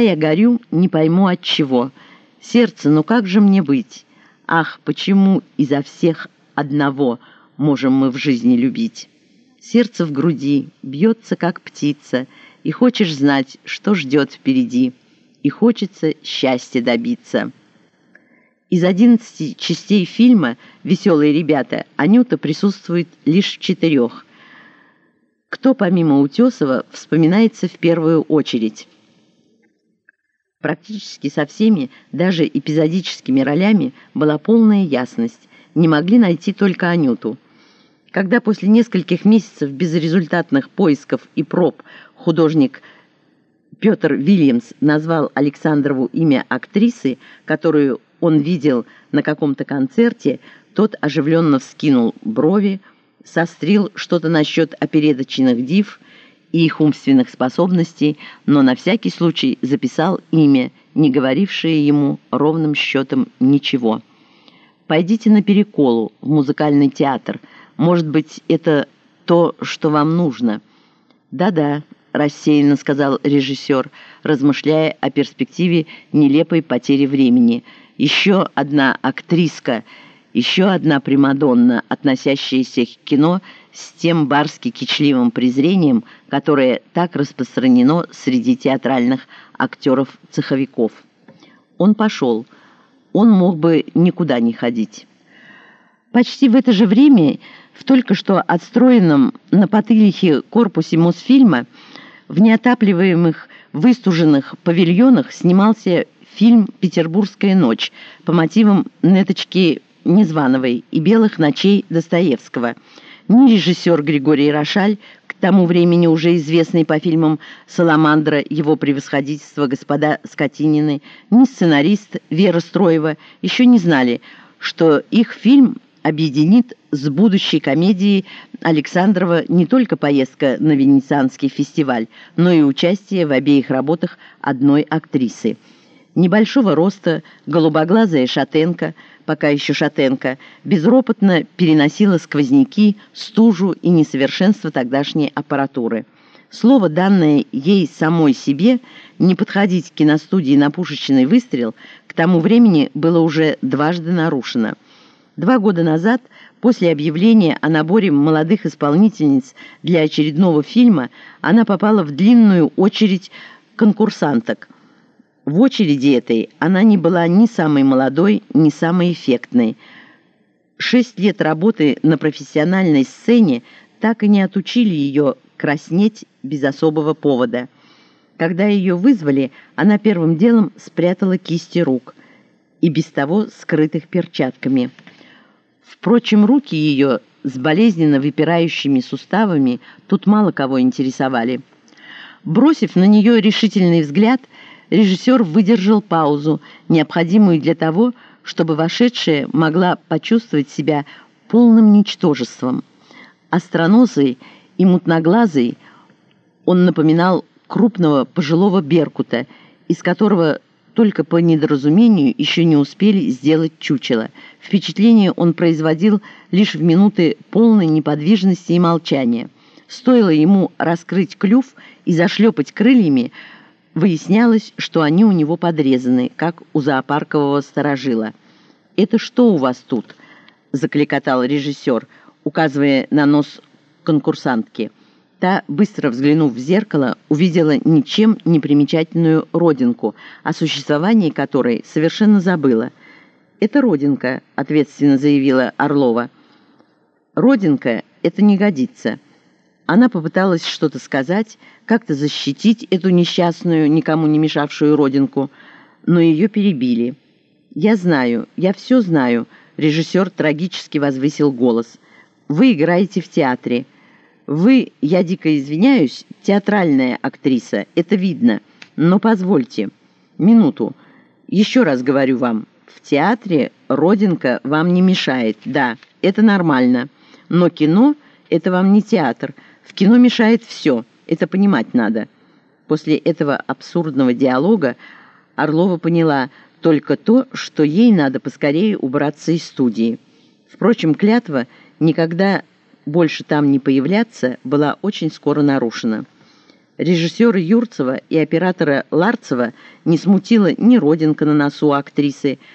я горю, не пойму от чего. Сердце, ну как же мне быть? Ах, почему изо всех одного можем мы в жизни любить? Сердце в груди бьется, как птица, и хочешь знать, что ждет впереди, и хочется счастья добиться. Из одиннадцати частей фильма «Веселые ребята» Анюта присутствует лишь в четырех. Кто помимо Утесова вспоминается в первую очередь? Практически со всеми, даже эпизодическими ролями, была полная ясность. Не могли найти только Анюту. Когда после нескольких месяцев безрезультатных поисков и проб художник Петр Вильямс назвал Александрову имя актрисы, которую он видел на каком-то концерте, тот оживленно вскинул брови, сострил что-то насчет опередочных див – и их умственных способностей, но на всякий случай записал имя, не говорившее ему ровным счетом ничего. «Пойдите на переколу в музыкальный театр. Может быть, это то, что вам нужно». «Да-да», — рассеянно сказал режиссер, размышляя о перспективе нелепой потери времени. «Еще одна актриска, еще одна Примадонна, относящаяся к кино — с тем барски-кичливым презрением, которое так распространено среди театральных актеров-цеховиков. Он пошел. Он мог бы никуда не ходить. Почти в это же время в только что отстроенном на Потылихе корпусе Мосфильма в неотапливаемых выстуженных павильонах снимался фильм «Петербургская ночь» по мотивам Неточки Незвановой и «Белых ночей» Достоевского – ни режиссер Григорий Рошаль, к тому времени уже известный по фильмам «Саламандра», «Его превосходительство», «Господа Скотинины», ни сценарист Вера Строева еще не знали, что их фильм объединит с будущей комедией Александрова не только поездка на Венецианский фестиваль, но и участие в обеих работах одной актрисы. Небольшого роста, голубоглазая шатенка – пока еще шатенка, безропотно переносила сквозняки, стужу и несовершенство тогдашней аппаратуры. Слово, данное ей самой себе, не подходить к киностудии на пушечный выстрел, к тому времени было уже дважды нарушено. Два года назад, после объявления о наборе молодых исполнительниц для очередного фильма, она попала в длинную очередь конкурсанток – в очереди этой она не была ни самой молодой, ни самой эффектной. Шесть лет работы на профессиональной сцене так и не отучили ее краснеть без особого повода. Когда ее вызвали, она первым делом спрятала кисти рук, и без того скрытых перчатками. Впрочем, руки ее с болезненно выпирающими суставами тут мало кого интересовали. Бросив на нее решительный взгляд, режиссер выдержал паузу, необходимую для того, чтобы вошедшая могла почувствовать себя полным ничтожеством. Остроносый и мутноглазый он напоминал крупного пожилого беркута, из которого только по недоразумению еще не успели сделать чучело. Впечатление он производил лишь в минуты полной неподвижности и молчания. Стоило ему раскрыть клюв и зашлепать крыльями, Выяснялось, что они у него подрезаны, как у зоопаркового сторожила. «Это что у вас тут?» – закликотал режиссер, указывая на нос конкурсантки. Та, быстро взглянув в зеркало, увидела ничем не примечательную родинку, о существовании которой совершенно забыла. «Это родинка», – ответственно заявила Орлова. «Родинка – это не годится». Она попыталась что-то сказать, как-то защитить эту несчастную, никому не мешавшую родинку, но ее перебили. «Я знаю, я все знаю», — режиссер трагически возвысил голос. «Вы играете в театре. Вы, я дико извиняюсь, театральная актриса, это видно. Но позвольте, минуту, еще раз говорю вам, в театре родинка вам не мешает, да, это нормально. Но кино — это вам не театр». В кино мешает все, это понимать надо. После этого абсурдного диалога Орлова поняла только то, что ей надо поскорее убраться из студии. Впрочем, клятва никогда больше там не появляться была очень скоро нарушена. Режиссера Юрцева и оператора Ларцева не смутила ни родинка на носу актрисы –